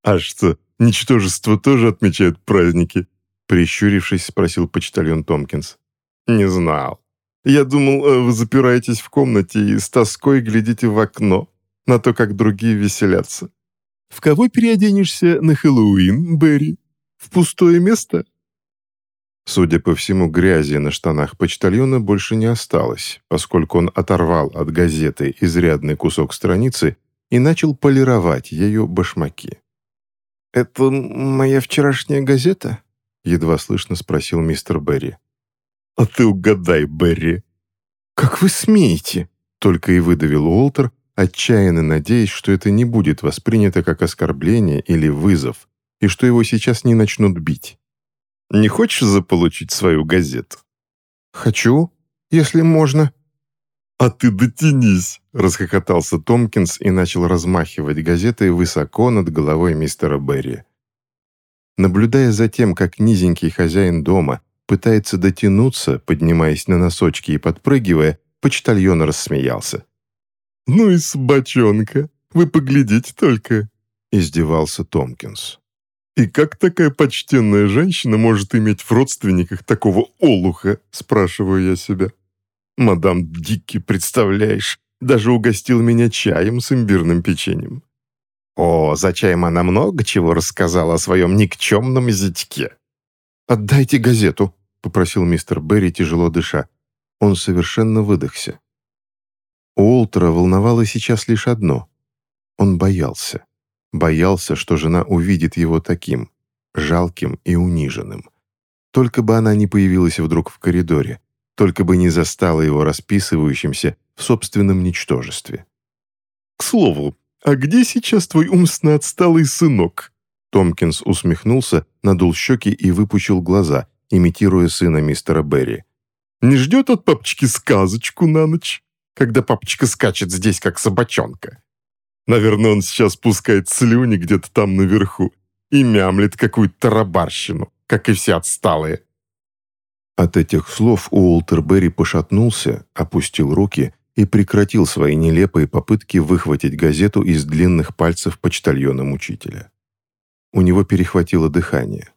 «А что, ничтожество тоже отмечают праздники?» Прищурившись, спросил почтальон Томпкинс. «Не знал. Я думал, э, вы запираетесь в комнате и с тоской глядите в окно на то, как другие веселятся. В кого переоденешься на Хэллоуин, Берри? В пустое место?» Судя по всему, грязи на штанах почтальона больше не осталось, поскольку он оторвал от газеты изрядный кусок страницы и начал полировать ею башмаки. «Это моя вчерашняя газета?» — едва слышно спросил мистер Берри. «А ты угадай, Берри!» «Как вы смеете?» — только и выдавил Уолтер, отчаянно надеясь, что это не будет воспринято как оскорбление или вызов, и что его сейчас не начнут бить. «Не хочешь заполучить свою газету?» «Хочу, если можно». «А ты дотянись!» — расхохотался Томпкинс и начал размахивать газетой высоко над головой мистера Берри. Наблюдая за тем, как низенький хозяин дома пытается дотянуться, поднимаясь на носочки и подпрыгивая, почтальон рассмеялся. «Ну и собачонка! Вы поглядите только!» — издевался Томпкинс. «И как такая почтенная женщина может иметь в родственниках такого олуха?» — спрашиваю я себя. Мадам Дикки, представляешь, даже угостил меня чаем с имбирным печеньем. О, за чаем она много чего рассказала о своем никчемном зятьке. «Отдайте газету», — попросил мистер Берри, тяжело дыша. Он совершенно выдохся. Уолтера волновало сейчас лишь одно. Он боялся. Боялся, что жена увидит его таким, жалким и униженным. Только бы она не появилась вдруг в коридоре, только бы не застала его расписывающимся в собственном ничтожестве. «К слову, а где сейчас твой умственно отсталый сынок?» Томпкинс усмехнулся, надул щеки и выпучил глаза, имитируя сына мистера Берри. «Не ждет от папочки сказочку на ночь, когда папочка скачет здесь, как собачонка? Наверное, он сейчас пускает слюни где-то там наверху и мямлет какую-то тарабарщину, как и все отсталые». От этих слов Уолтер Берри пошатнулся, опустил руки и прекратил свои нелепые попытки выхватить газету из длинных пальцев почтальона-мучителя. У него перехватило дыхание.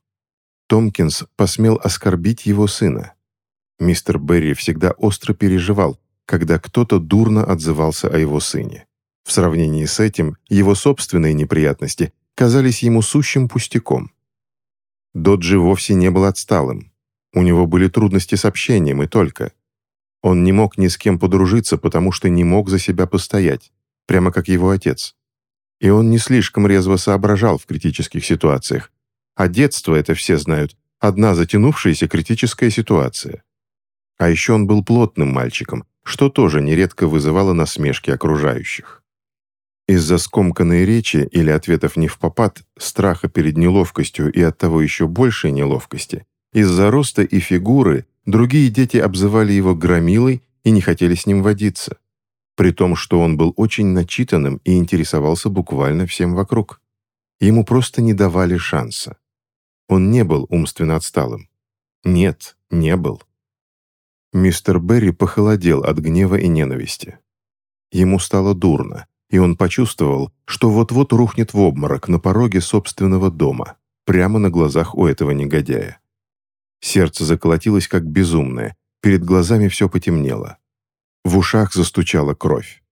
Томкинс посмел оскорбить его сына. Мистер Берри всегда остро переживал, когда кто-то дурно отзывался о его сыне. В сравнении с этим его собственные неприятности казались ему сущим пустяком. Доджи вовсе не был отсталым, у него были трудности с общением и только. Он не мог ни с кем подружиться, потому что не мог за себя постоять, прямо как его отец. И он не слишком резво соображал в критических ситуациях. А детство, это все знают, одна затянувшаяся критическая ситуация. А еще он был плотным мальчиком, что тоже нередко вызывало насмешки окружающих. Из-за скомканной речи или ответов не в попад, страха перед неловкостью и оттого еще большей неловкости, из-за роста и фигуры другие дети обзывали его громилой и не хотели с ним водиться, при том, что он был очень начитанным и интересовался буквально всем вокруг. Ему просто не давали шанса. Он не был умственно отсталым. Нет, не был. Мистер Берри похолодел от гнева и ненависти. Ему стало дурно, и он почувствовал, что вот-вот рухнет в обморок на пороге собственного дома, прямо на глазах у этого негодяя. Сердце заколотилось как безумное, перед глазами все потемнело. В ушах застучала кровь.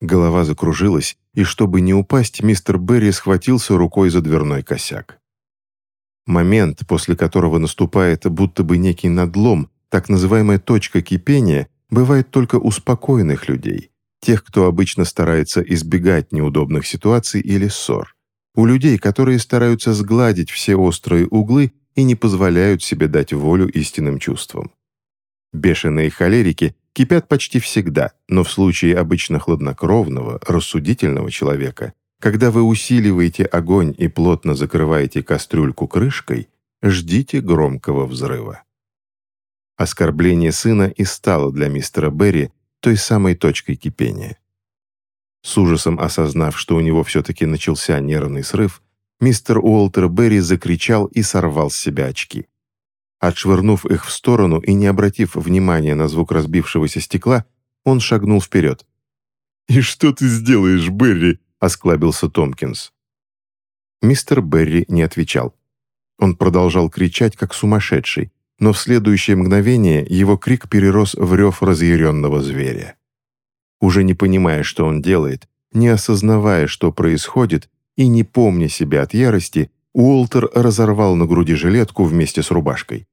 Голова закружилась, и чтобы не упасть, мистер Берри схватился рукой за дверной косяк. Момент, после которого наступает будто бы некий надлом, так называемая точка кипения, бывает только у спокойных людей, тех, кто обычно старается избегать неудобных ситуаций или ссор, у людей, которые стараются сгладить все острые углы и не позволяют себе дать волю истинным чувствам. Бешеные холерики кипят почти всегда, но в случае обычно хладнокровного, рассудительного человека, когда вы усиливаете огонь и плотно закрываете кастрюльку крышкой, ждите громкого взрыва. Оскорбление сына и стало для мистера Берри той самой точкой кипения. С ужасом осознав, что у него все-таки начался нервный срыв, мистер Уолтер Берри закричал и сорвал с себя очки. Отшвырнув их в сторону и не обратив внимания на звук разбившегося стекла, он шагнул вперед. «И что ты сделаешь, Берри?» — осклабился Томпкинс. Мистер Берри не отвечал. Он продолжал кричать, как сумасшедший, но в следующее мгновение его крик перерос в рев разъяренного зверя. Уже не понимая, что он делает, не осознавая, что происходит, и не помня себя от ярости, Уолтер разорвал на груди жилетку вместе с рубашкой.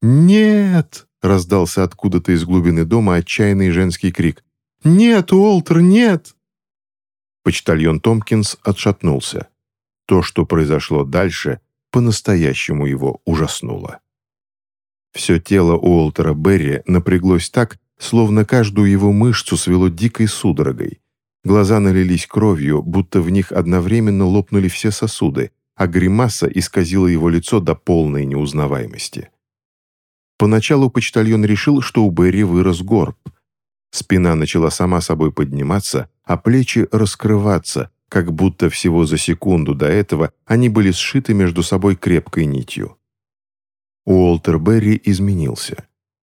«Нет!» — раздался откуда-то из глубины дома отчаянный женский крик. «Нет, Уолтер, нет!» Почтальон Томпкинс отшатнулся. То, что произошло дальше, по-настоящему его ужаснуло. Все тело Уолтера Берри напряглось так, словно каждую его мышцу свело дикой судорогой. Глаза налились кровью, будто в них одновременно лопнули все сосуды, а гримаса исказила его лицо до полной неузнаваемости. Поначалу почтальон решил, что у Берри вырос горб. Спина начала сама собой подниматься, а плечи раскрываться, как будто всего за секунду до этого они были сшиты между собой крепкой нитью. Уолтер Берри изменился.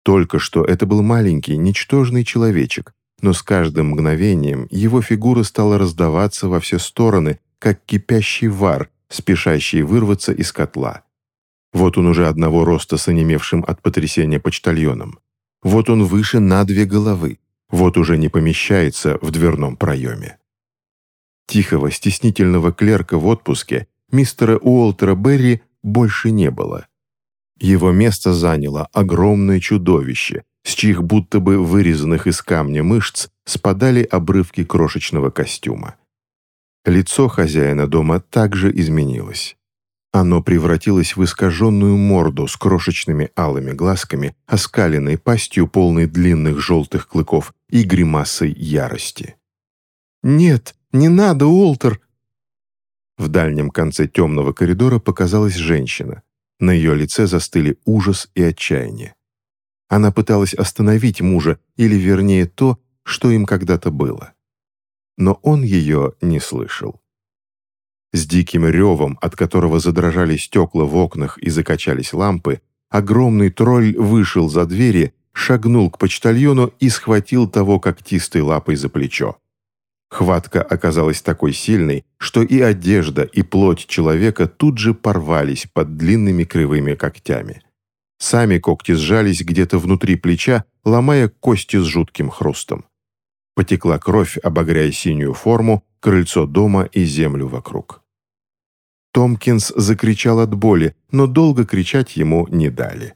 Только что это был маленький, ничтожный человечек, но с каждым мгновением его фигура стала раздаваться во все стороны, как кипящий вар, спешащий вырваться из котла. Вот он уже одного роста с онемевшим от потрясения почтальоном. Вот он выше на две головы. Вот уже не помещается в дверном проеме. Тихого, стеснительного клерка в отпуске мистера Уолтера Берри больше не было. Его место заняло огромное чудовище, с чьих будто бы вырезанных из камня мышц спадали обрывки крошечного костюма. Лицо хозяина дома также изменилось. Оно превратилось в искаженную морду с крошечными алыми глазками, оскаленной пастью, полной длинных желтых клыков и гримасой ярости. «Нет, не надо, Уолтер!» В дальнем конце темного коридора показалась женщина. На ее лице застыли ужас и отчаяние. Она пыталась остановить мужа, или вернее то, что им когда-то было. Но он ее не слышал. С диким ревом, от которого задрожали стекла в окнах и закачались лампы, огромный тролль вышел за двери, шагнул к почтальону и схватил того когтистой лапой за плечо. Хватка оказалась такой сильной, что и одежда, и плоть человека тут же порвались под длинными кривыми когтями. Сами когти сжались где-то внутри плеча, ломая кости с жутким хрустом. Потекла кровь, обогряя синюю форму, крыльцо дома и землю вокруг. Томкинс закричал от боли, но долго кричать ему не дали.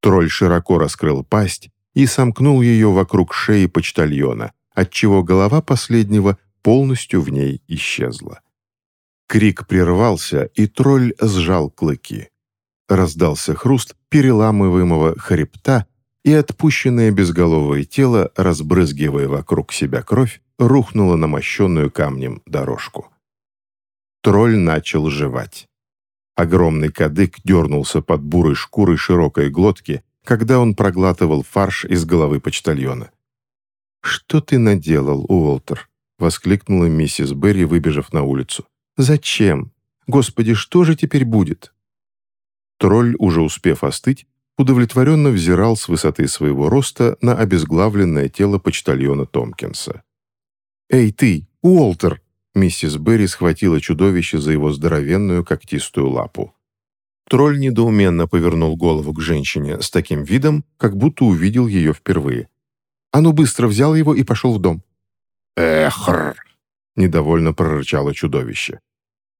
Тролль широко раскрыл пасть и сомкнул ее вокруг шеи почтальона, отчего голова последнего полностью в ней исчезла. Крик прервался, и тролль сжал клыки. Раздался хруст переламываемого хребта, и отпущенное безголовое тело, разбрызгивая вокруг себя кровь, рухнуло на мощенную камнем дорожку. Тролль начал жевать. Огромный кадык дернулся под бурой шкурой широкой глотки, когда он проглатывал фарш из головы почтальона. «Что ты наделал, Уолтер?» — воскликнула миссис Берри, выбежав на улицу. «Зачем? Господи, что же теперь будет?» Тролль, уже успев остыть, удовлетворенно взирал с высоты своего роста на обезглавленное тело почтальона Томпкинса. «Эй ты, Уолтер!» Миссис Берри схватила чудовище за его здоровенную когтистую лапу. Тролль недоуменно повернул голову к женщине с таким видом, как будто увидел ее впервые. А ну быстро взял его и пошел в дом. «Эхр!» — недовольно прорычало чудовище.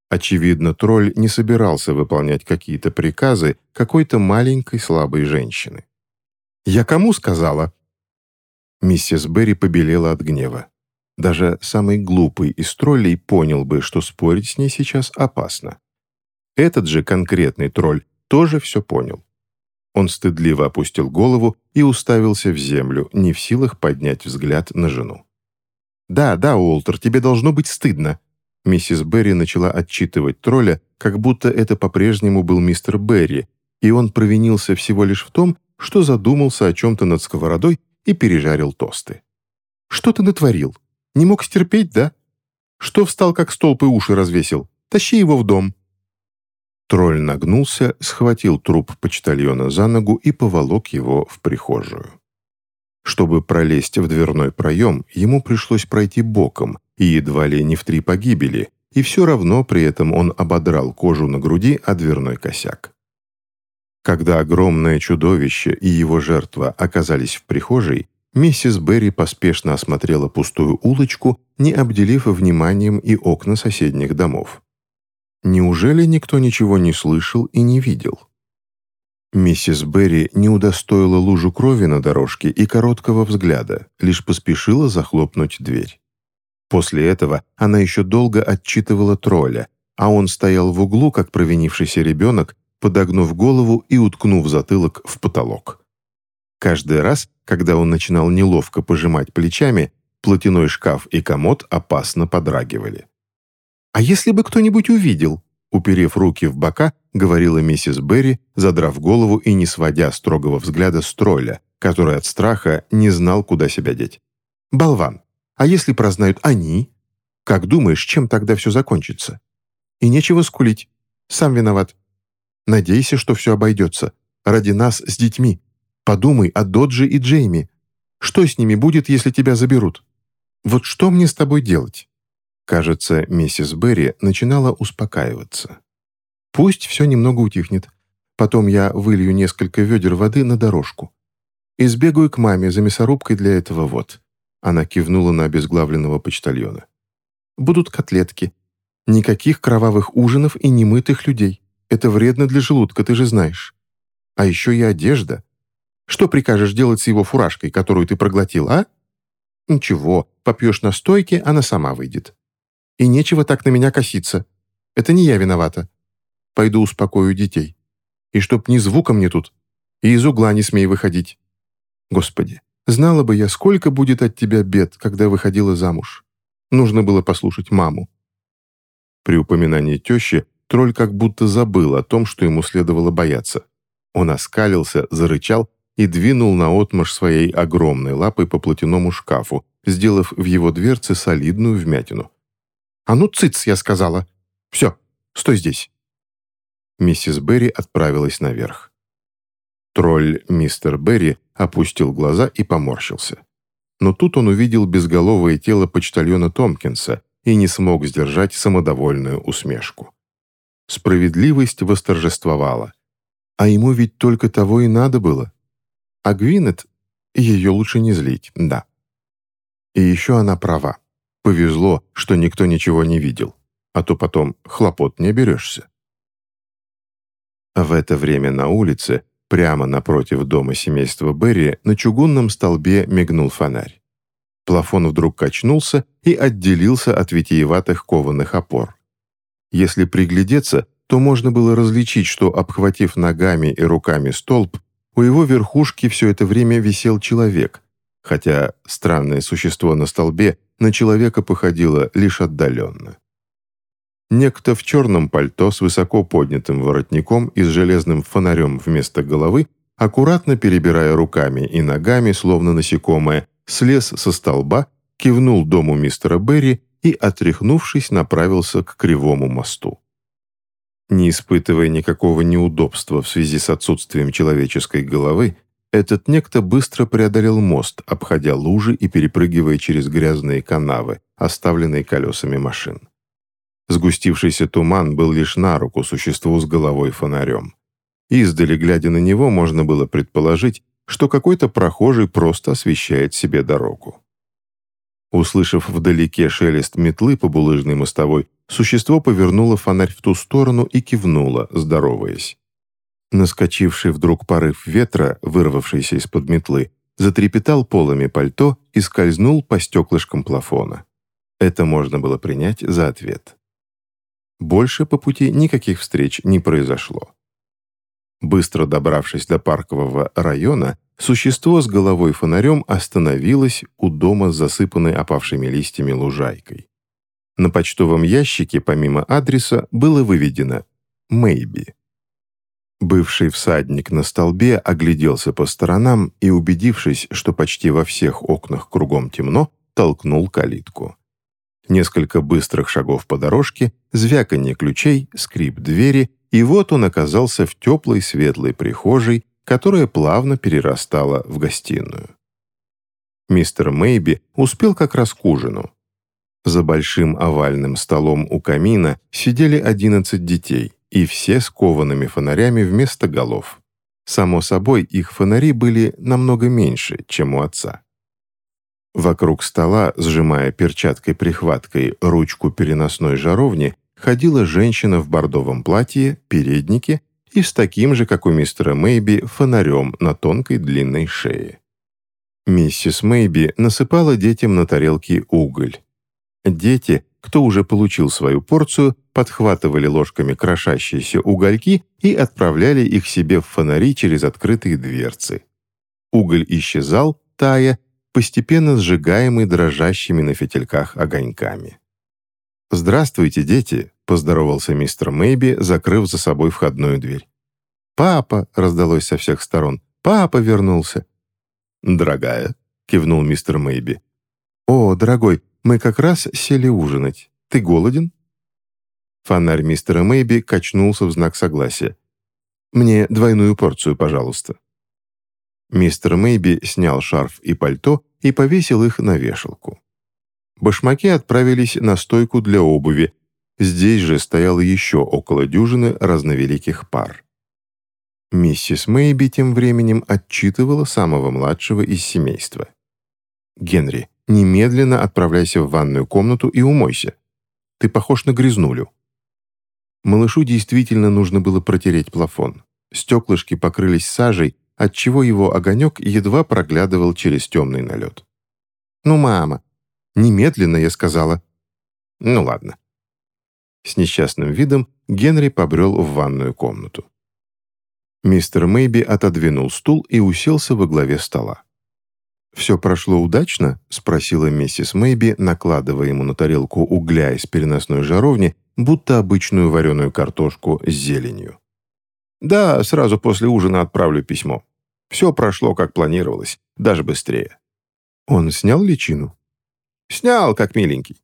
Очевидно, тролль не собирался выполнять какие-то приказы какой-то маленькой слабой женщины. «Я кому сказала?» Миссис Берри побелела от гнева. Даже самый глупый из троллей понял бы, что спорить с ней сейчас опасно. Этот же конкретный тролль тоже все понял. Он стыдливо опустил голову и уставился в землю, не в силах поднять взгляд на жену. «Да, да, Уолтер, тебе должно быть стыдно». Миссис Берри начала отчитывать тролля, как будто это по-прежнему был мистер Берри, и он провинился всего лишь в том, что задумался о чем-то над сковородой и пережарил тосты. «Что ты натворил? Не мог стерпеть, да? Что встал, как столб и уши развесил? Тащи его в дом». Тролль нагнулся, схватил труп почтальона за ногу и поволок его в прихожую. Чтобы пролезть в дверной проем, ему пришлось пройти боком, и едва ли не в три погибели, и все равно при этом он ободрал кожу на груди о дверной косяк. Когда огромное чудовище и его жертва оказались в прихожей, миссис Берри поспешно осмотрела пустую улочку, не обделив вниманием и окна соседних домов. Неужели никто ничего не слышал и не видел? Миссис Берри не удостоила лужу крови на дорожке и короткого взгляда, лишь поспешила захлопнуть дверь. После этого она еще долго отчитывала тролля, а он стоял в углу, как провинившийся ребенок, подогнув голову и уткнув затылок в потолок. Каждый раз, когда он начинал неловко пожимать плечами, платяной шкаф и комод опасно подрагивали. «А если бы кто-нибудь увидел?» Уперев руки в бока, говорила миссис Берри, задрав голову и не сводя строгого взгляда с тролля, который от страха не знал, куда себя деть. «Болван! А если прознают они? Как думаешь, чем тогда все закончится? И нечего скулить. Сам виноват. Надейся, что все обойдется. Ради нас с детьми. Подумай о Додже и Джейми. Что с ними будет, если тебя заберут? Вот что мне с тобой делать?» Кажется, миссис Берри начинала успокаиваться. «Пусть все немного утихнет. Потом я вылью несколько ведер воды на дорожку. И сбегаю к маме за мясорубкой для этого вот». Она кивнула на обезглавленного почтальона. «Будут котлетки. Никаких кровавых ужинов и немытых людей. Это вредно для желудка, ты же знаешь. А еще и одежда. Что прикажешь делать с его фуражкой, которую ты проглотил, а? Ничего, попьешь на стойке, она сама выйдет. И нечего так на меня коситься. Это не я виновата. Пойду успокою детей. И чтоб ни звука мне тут. И из угла не смей выходить. Господи, знала бы я, сколько будет от тебя бед, когда выходила замуж. Нужно было послушать маму. При упоминании тещи тролль как будто забыл о том, что ему следовало бояться. Он оскалился, зарычал и двинул наотмашь своей огромной лапой по платяному шкафу, сделав в его дверце солидную вмятину. «А ну, цыц!» я сказала. «Все, стой здесь!» Миссис Берри отправилась наверх. Тролль мистер Берри опустил глаза и поморщился. Но тут он увидел безголовое тело почтальона Томпкинса и не смог сдержать самодовольную усмешку. Справедливость восторжествовала. А ему ведь только того и надо было. А Гвинет, ее лучше не злить, да. И еще она права. Повезло, что никто ничего не видел, а то потом хлопот не берешься. В это время на улице, прямо напротив дома семейства Берри, на чугунном столбе мигнул фонарь. Плафон вдруг качнулся и отделился от витиеватых кованых опор. Если приглядеться, то можно было различить, что, обхватив ногами и руками столб, у его верхушки все это время висел человек, хотя странное существо на столбе на человека походило лишь отдаленно. Некто в черном пальто с высоко поднятым воротником и с железным фонарем вместо головы, аккуратно перебирая руками и ногами, словно насекомое, слез со столба, кивнул дому мистера Берри и, отряхнувшись, направился к кривому мосту. Не испытывая никакого неудобства в связи с отсутствием человеческой головы, этот некто быстро преодолел мост, обходя лужи и перепрыгивая через грязные канавы, оставленные колесами машин. Сгустившийся туман был лишь на руку существу с головой фонарем. Издали, глядя на него, можно было предположить, что какой-то прохожий просто освещает себе дорогу. Услышав вдалеке шелест метлы по булыжной мостовой, существо повернуло фонарь в ту сторону и кивнуло, здороваясь. Наскочивший вдруг порыв ветра, вырвавшийся из-под метлы, затрепетал полами пальто и скользнул по стеклышкам плафона. Это можно было принять за ответ. Больше по пути никаких встреч не произошло. Быстро добравшись до паркового района, существо с головой фонарем остановилось у дома с засыпанной опавшими листьями лужайкой. На почтовом ящике, помимо адреса, было выведено «Мэйби». Бывший всадник на столбе огляделся по сторонам и, убедившись, что почти во всех окнах кругом темно, толкнул калитку. Несколько быстрых шагов по дорожке, звяканье ключей, скрип двери, и вот он оказался в теплой светлой прихожей, которая плавно перерастала в гостиную. Мистер Мэйби успел как раз к ужину. За большим овальным столом у камина сидели одиннадцать детей, и все с коваными фонарями вместо голов. Само собой, их фонари были намного меньше, чем у отца. Вокруг стола, сжимая перчаткой-прихваткой ручку переносной жаровни, ходила женщина в бордовом платье, переднике и с таким же, как у мистера Мэйби, фонарем на тонкой длинной шее. Миссис Мэйби насыпала детям на тарелки уголь. Дети, кто уже получил свою порцию, подхватывали ложками крошащиеся угольки и отправляли их себе в фонари через открытые дверцы. Уголь исчезал, тая, постепенно сжигаемый дрожащими на фитильках огоньками. «Здравствуйте, дети!» — поздоровался мистер Мэйби, закрыв за собой входную дверь. «Папа!» — раздалось со всех сторон. «Папа вернулся!» «Дорогая!» — кивнул мистер Мэйби. «О, дорогой, мы как раз сели ужинать. Ты голоден?» Фонарь мистера Мэйби качнулся в знак согласия. «Мне двойную порцию, пожалуйста». Мистер Мэйби снял шарф и пальто и повесил их на вешалку. Башмаки отправились на стойку для обуви. Здесь же стояло еще около дюжины разновеликих пар. Миссис Мэйби тем временем отчитывала самого младшего из семейства. «Генри, немедленно отправляйся в ванную комнату и умойся. Ты похож на грязнулю». Малышу действительно нужно было протереть плафон. Стеклышки покрылись сажей, отчего его огонек едва проглядывал через темный налет. «Ну, мама!» «Немедленно», я сказала. «Ну, ладно». С несчастным видом Генри побрел в ванную комнату. Мистер Мэйби отодвинул стул и уселся во главе стола. «Все прошло удачно?» — спросила миссис Мэйби, накладывая ему на тарелку угля из переносной жаровни, будто обычную вареную картошку с зеленью. «Да, сразу после ужина отправлю письмо. Все прошло, как планировалось, даже быстрее». «Он снял личину?» «Снял, как миленький».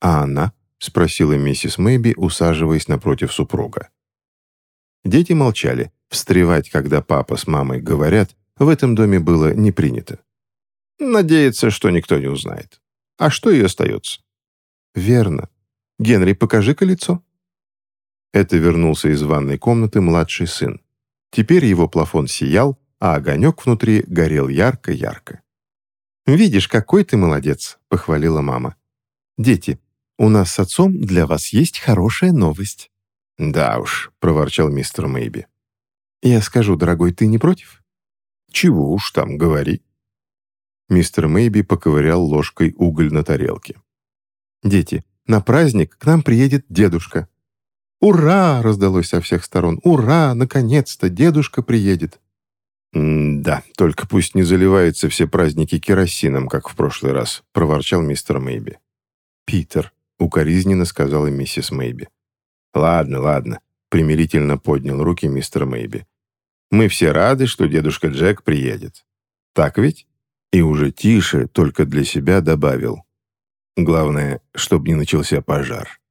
«А она?» — спросила миссис Мэйби, усаживаясь напротив супруга. Дети молчали. Встревать, когда папа с мамой говорят, в этом доме было не принято. Надеется, что никто не узнает. А что ей остается? Верно. Генри, покажи-ка лицо. Это вернулся из ванной комнаты младший сын. Теперь его плафон сиял, а огонек внутри горел ярко-ярко. «Видишь, какой ты молодец», — похвалила мама. «Дети, у нас с отцом для вас есть хорошая новость». «Да уж», — проворчал мистер Мэйби. «Я скажу, дорогой, ты не против?» «Чего уж там, говори». Мистер Мэйби поковырял ложкой уголь на тарелке. «Дети, на праздник к нам приедет дедушка». «Ура!» — раздалось со всех сторон. «Ура! Наконец-то дедушка приедет!» «Да, только пусть не заливаются все праздники керосином, как в прошлый раз», — проворчал мистер Мэйби. «Питер», — укоризненно сказала миссис Мэйби. «Ладно, ладно», — примирительно поднял руки мистер Мэйби. «Мы все рады, что дедушка Джек приедет. Так ведь?» И уже тише, только для себя добавил. «Главное, чтобы не начался пожар».